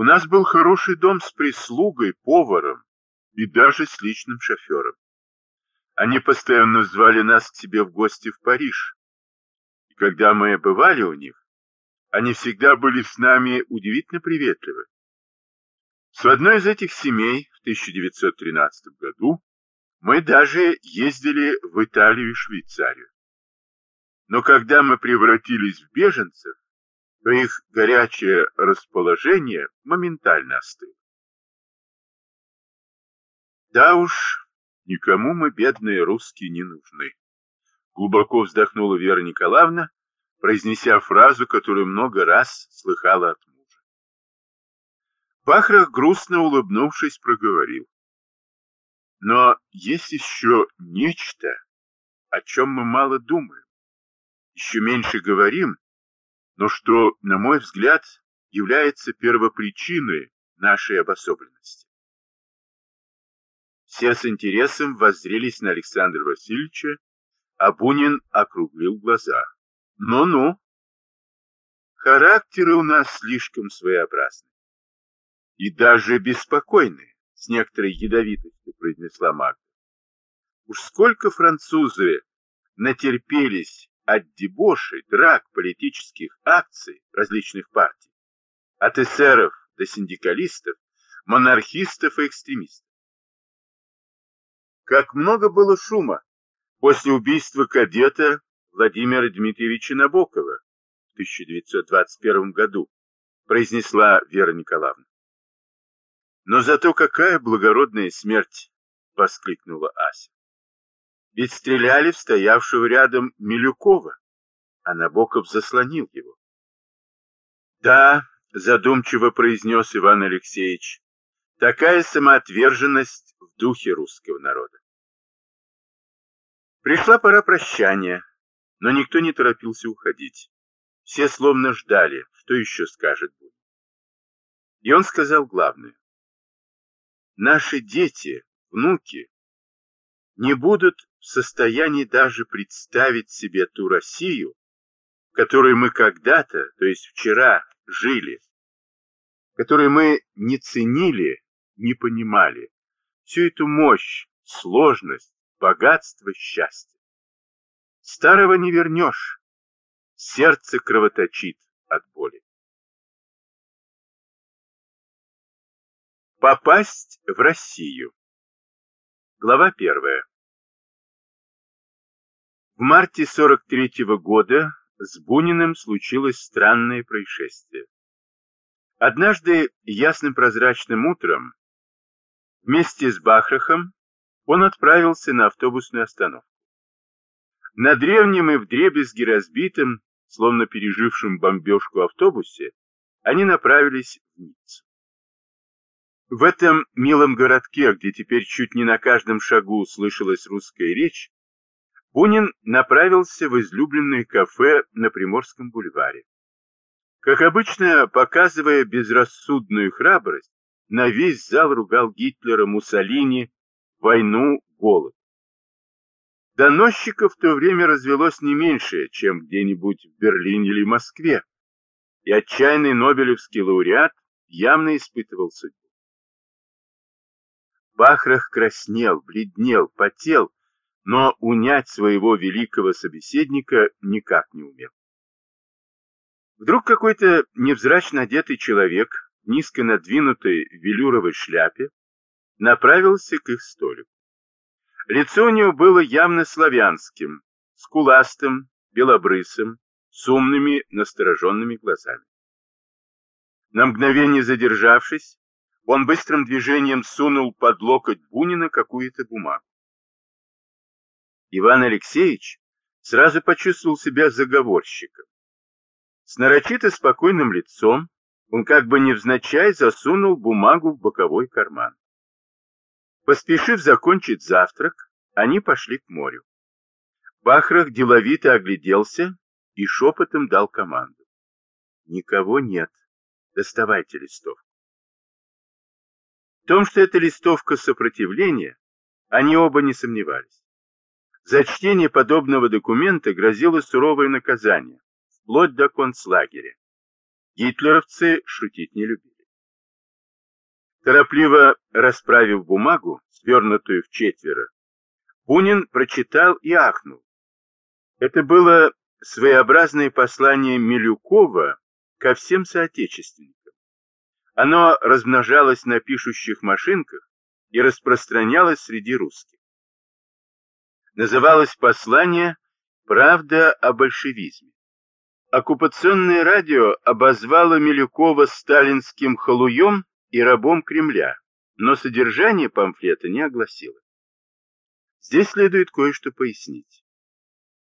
У нас был хороший дом с прислугой, поваром и даже с личным шофером. Они постоянно звали нас к себе в гости в Париж. И когда мы бывали у них, они всегда были с нами удивительно приветливы. С одной из этих семей в 1913 году мы даже ездили в Италию и Швейцарию. Но когда мы превратились в беженцев, то их горячее расположение моментально остыло. Да уж, никому мы, бедные русские, не нужны. Глубоко вздохнула Вера Николаевна, произнеся фразу, которую много раз слыхала от мужа. Бахрах, грустно улыбнувшись, проговорил. Но есть еще нечто, о чем мы мало думаем, еще меньше говорим, но что, на мой взгляд, является первопричиной нашей обособленности. Все с интересом воззрелись на Александра Васильевича, а Бунин округлил глаза. Ну-ну. Характеры у нас слишком своеобразны. И даже беспокойные, с некоторой ядовитостью произнесла Магда. Уж сколько французы натерпелись от дебошей, драк, политических акций различных партий, от эсеров до синдикалистов, монархистов и экстремистов. Как много было шума после убийства кадета Владимира Дмитриевича Набокова в 1921 году, произнесла Вера Николаевна. Но зато какая благородная смерть, воскликнула Ася. Ведь стреляли в стоявшего рядом Милюкова, а Набоков заслонил его. Да, задумчиво произнес Иван Алексеевич, такая самоотверженность в духе русского народа. Пришла пора прощания, но никто не торопился уходить. Все словно ждали, что еще скажет Бунин. И он сказал главное. Наши дети, внуки, не будут в состоянии даже представить себе ту Россию, в которой мы когда-то, то есть вчера, жили, которую мы не ценили, не понимали, всю эту мощь, сложность, богатство, счастье. Старого не вернешь. Сердце кровоточит от боли. Попасть в Россию. Глава первая. В марте 43-го года с Буниным случилось странное происшествие. Однажды ясным прозрачным утром вместе с Бахрахом он отправился на автобусную остановку. На древнем и вдребезги разбитом, словно пережившем бомбежку автобусе, они направились в Ниццу. В этом милом городке, где теперь чуть не на каждом шагу слышалась русская речь, Бунин направился в излюбленное кафе на Приморском бульваре. Как обычно, показывая безрассудную храбрость, на весь зал ругал Гитлера, Муссолини, войну, голод. Доносчиков в то время развелось не меньше, чем где-нибудь в Берлине или Москве, и отчаянный нобелевский лауреат явно испытывал судьбу. Бахрах краснел, бледнел, потел, но унять своего великого собеседника никак не умел. Вдруг какой-то невзрачно одетый человек низко надвинутой велюровой шляпе направился к их столику. Лицо у него было явно славянским, скуластым, белобрысым, с умными, настороженными глазами. На мгновение задержавшись, он быстрым движением сунул под локоть Бунина какую-то бумагу. Иван Алексеевич сразу почувствовал себя заговорщиком. С нарочито спокойным лицом он как бы невзначай засунул бумагу в боковой карман. Поспешив закончить завтрак, они пошли к морю. Бахрах деловито огляделся и шепотом дал команду. Никого нет. Доставайте листовку. Том, что это листовка сопротивления, они оба не сомневались. За чтение подобного документа грозило суровое наказание, вплоть до концлагеря. Гитлеровцы шутить не любили. Торопливо расправив бумагу, свернутую в четверо, Бунин прочитал и ахнул. Это было своеобразное послание Милюкова ко всем соотечественникам. Оно размножалось на пишущих машинках и распространялось среди русских. Называлось послание «Правда о большевизме». Оккупационное радио обозвало Милюкова сталинским халуем и рабом Кремля, но содержание памфлета не огласило. Здесь следует кое-что пояснить.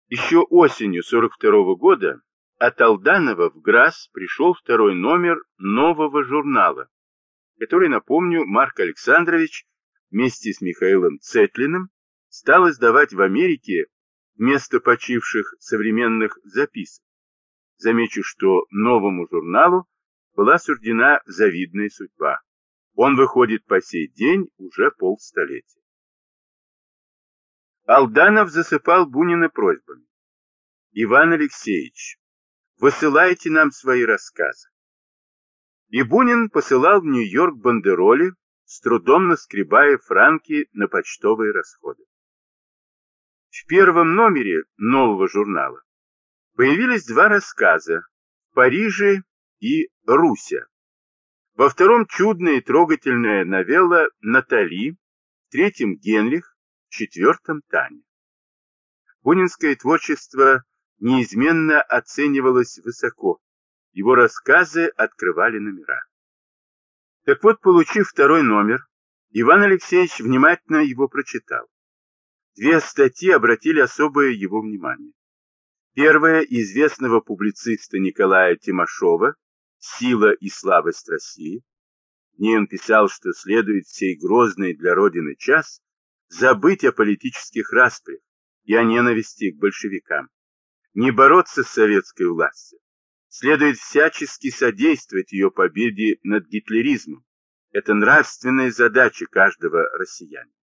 Еще осенью 42 -го года от Алданова в ГРАС пришел второй номер нового журнала, который, напомню, Марк Александрович вместе с Михаилом Цетлиным стал издавать в Америке вместо почивших современных записок. Замечу, что новому журналу была суждена завидная судьба. Он выходит по сей день уже полстолетия. Алданов засыпал Бунина просьбами. Иван Алексеевич, высылайте нам свои рассказы. И Бунин посылал в Нью-Йорк бандероли, с трудом наскребая франки на почтовые расходы. В первом номере нового журнала появились два рассказа «В Париже» и «Руся». Во втором чудная и трогательная новелла «Натали», в третьем «Генрих», в четвертом «Таня». Бунинское творчество неизменно оценивалось высоко, его рассказы открывали номера. Так вот, получив второй номер, Иван Алексеевич внимательно его прочитал. Две статьи обратили особое его внимание. Первая известного публициста Николая Тимошова «Сила и слабость России». В ней он писал, что следует всей грозной для Родины час забыть о политических распрях и о ненависти к большевикам, не бороться с советской властью. Следует всячески содействовать ее победе над гитлеризмом. Это нравственная задача каждого россиянина.